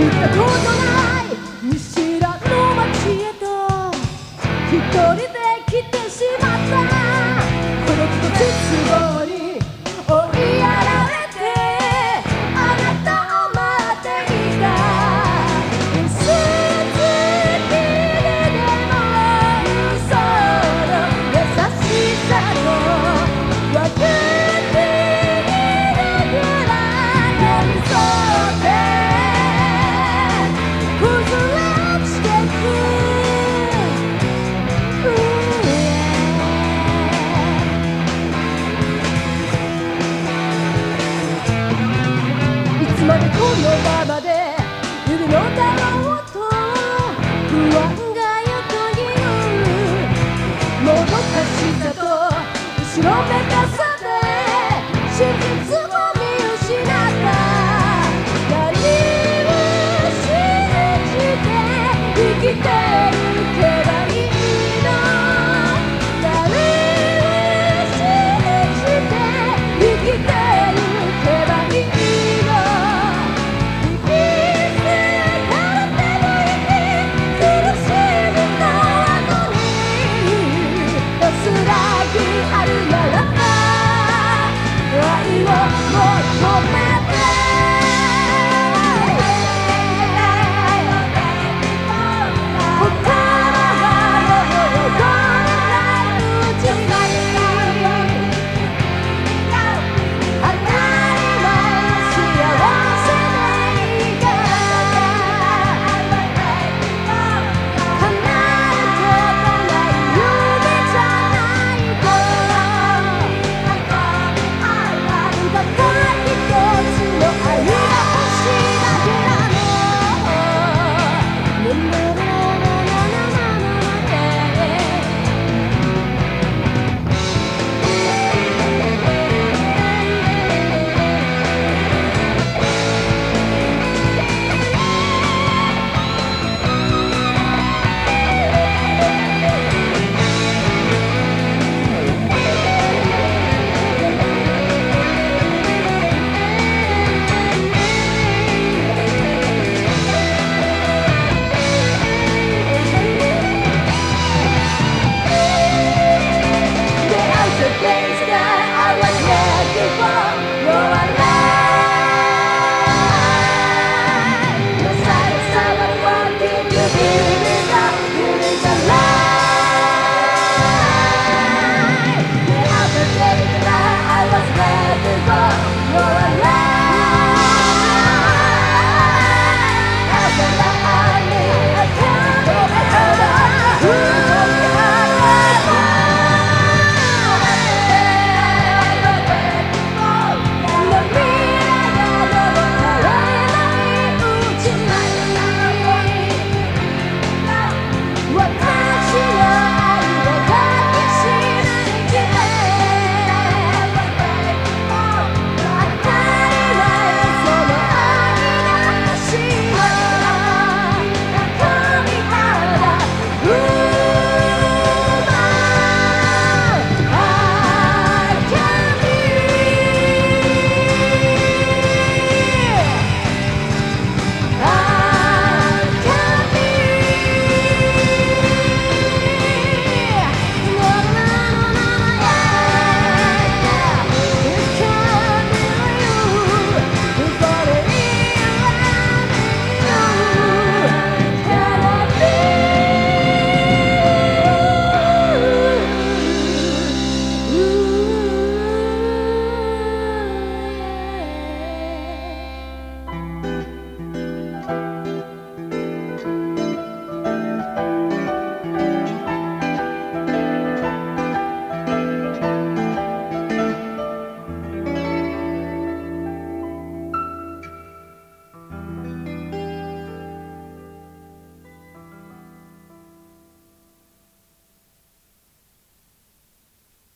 Tudo na つまりこのままでいるのだろうと不安がよ横切るもどかしさと後ろめたさで真実